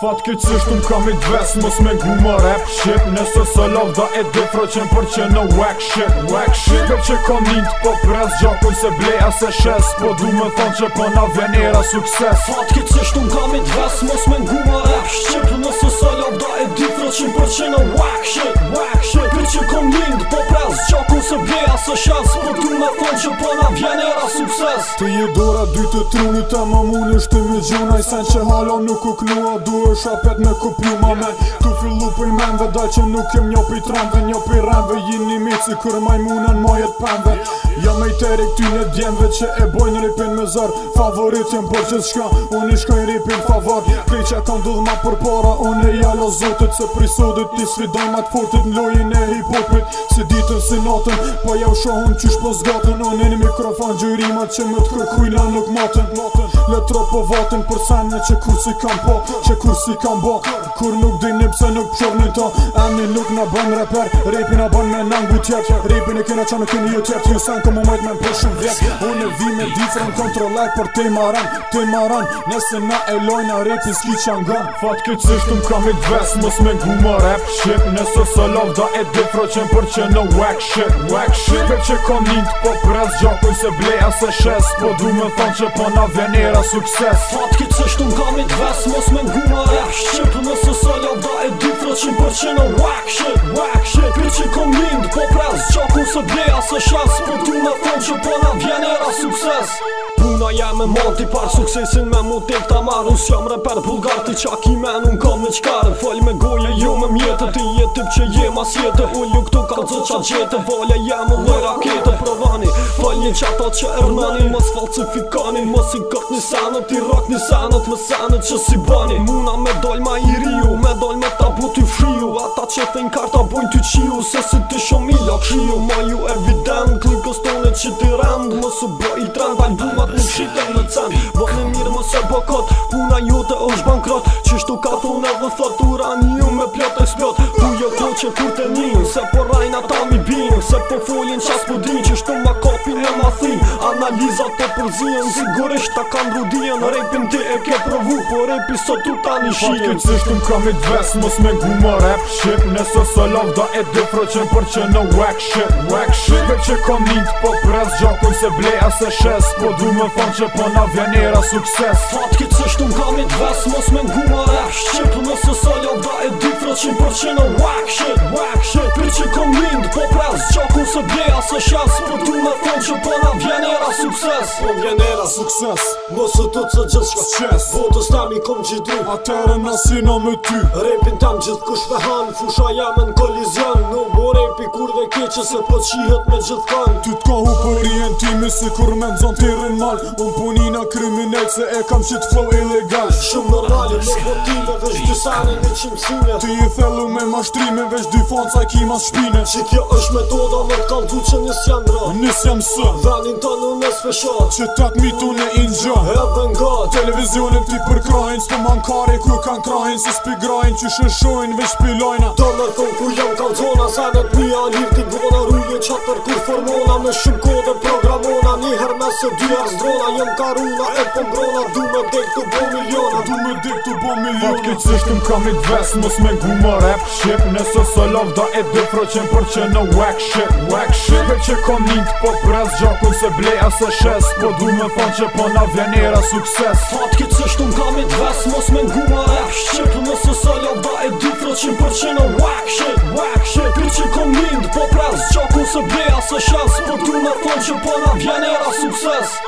Fat këtë cështë unë kam i dves mos me gu më rap shit Nëse së lov da e dhe fraqen për që në wack shit Wack shit Për që kam njënt po pres gjakon se ble e se shes Po du me thonë që po na ven era sukses Fat këtë cështë unë kam i dves mos me gu më rap shit Nëse së lov da e dhe fraqen për që në wack shit Wack së shansë po të në thonë që për po në vjenë era sukses Të je dora dy të truni të më mundi shtë me gjuna I sen që halo nuk u knua du e shapet me kupju ma men Tu fillu për i menve da që nuk jem një pëj trenve Një pëj renve jini mi si kër majmunen majet pëmve Ja me i tëri këty në djemve që e bojnë ripin me zër Favorit jem për gjithë shka, unë i shkojnë ripin favor Krej që kanë dudh ma për para, unë e jalo zotit Se prisodit ti svidoj ma të fortit në lojin e hip-hopit Si ditën, si natën, Po ja po shohun qysh po zgatën Unë në mikrofon gjyrimat që më t'kërkujna nuk matën Letro po vatën për sene që kur si kam po Që kur si kam bo Kur nuk dini pse nuk pëshor një to Ani nuk në bën reper Rapi në bën me nangu tjetë Repi në kina që në kini ju tjetë Ju sen ka momajt me më përshën vjet Unë e vi me difren kontrolaj për te maran Te maran Nese na e lojna repi s'ki që angon Fat këtë cishtu m'kam i t'ves me ngu më rap shit Nese se da e difro për që në whack shit Whack shit Vete që kom një të po prez Gjakoj se bleja se shes Po du me thonë që po na venera sukses Fatë këtë se shtu nga mit ves Mos me ngu ma e shqip Në se salja da e ditra qim përqin e wak shqip Wak shqip Vete që kom një të po prez Dhe bleja së shas Po t'u në fond që po na vjen era sukses Puna jam e monti par suksesin me motiv t'il ta marru jam reper bulgar t'i qak i men un kam me qkare Fal me goje jo me mjetë t'i jetip që jem as jetë Ullu po këtu ka dzo qa gjetë Valja jam u loj rakete provani Fal një qata që ermani Mos falsifikani Mos i gët një sanët i rak një sanët Më sanët që si bani Muna me doll ma i riu Me doll me tabu t'i friu Ata që thejn kar fit shiu se si të shomi i lakshiu Ma ju evident, klikos tonet që të rend Më së i trend, albumat nuk shite në cend Bo në mirë më së bo kot, kuna jote është bankrot Qishtu ka thun dhe fatura një me pjot e sbjot Tu jo kjo që kur të niju, se po rajna ta mi bin Se po folin qas po din, qishtu ma kopi në ma thin Analiza të përzien, sigurisht ta kam rudien Repin ti e ke provu, po repi tu ta një shien Pa të ka me gu më rep shqip Nëse së e 2% për që në wack shit Wack shit Për që kom njën të po pres gjakon se blej se shes Po du me fan që po na vjen era sukses Fat ki cështu nga mi të ves mos me ngu ma rap shqip Nëse salja da e 2% për që në wack shit Wack shit Për që kom njën të po pres gjakon se blej se shes Po du me fan që po na vjen era sukses Po vjen era sukses Nëse të të gjithë shka qes Votës tam i kom gjithu atërë në sinë me ty Repin tam gjithë kush me hanë Fusha jam në kolizion qenë Në vore i pikur dhe keqe se pët po shihet me gjithë kanë Ty t'ka hu për i se kur me nëzon të rrën malë Unë në kriminel se e kam shit flow ilegal Shumë në rallë, në botive, veç dy sane në qimësine Ty i thellu me mashtrime, veç dy fonë ca ki mas shpine Që kjo është metoda me t'kallë du që njës jam dra Njës jam së Dhanin të në në spesha Që tak mi në inxë Edhe nga Televizionin ti përkrajnë Së të mankare ku kanë krajnë Se spigrajnë që shëshojnë veç pilojnë Sadat mija, a lifti bona rullu qatër kur formona Në shumë kodën programona Një her me së dy arz drona Jëm ka e pëmbrona, Du me dek të bo miliona Du me dek të bo miliona Fatë këtë së shtëm ka mit vesë Mus me ngu më rap shqip Nësë së da e dy fro për që në wack shqip Wack shqip Për që kom një po pres Gjakun se blej asë shes Po du me fanë që po na vjenera sukses Fatë këtë së shtëm ka mit vesë Mus me ngu më rap shqip Nësë së qim për whack shit, whack shit Për qim kom mind, po prez, qoku se bleja se shes Për tru në thonë që po në vjen era sukses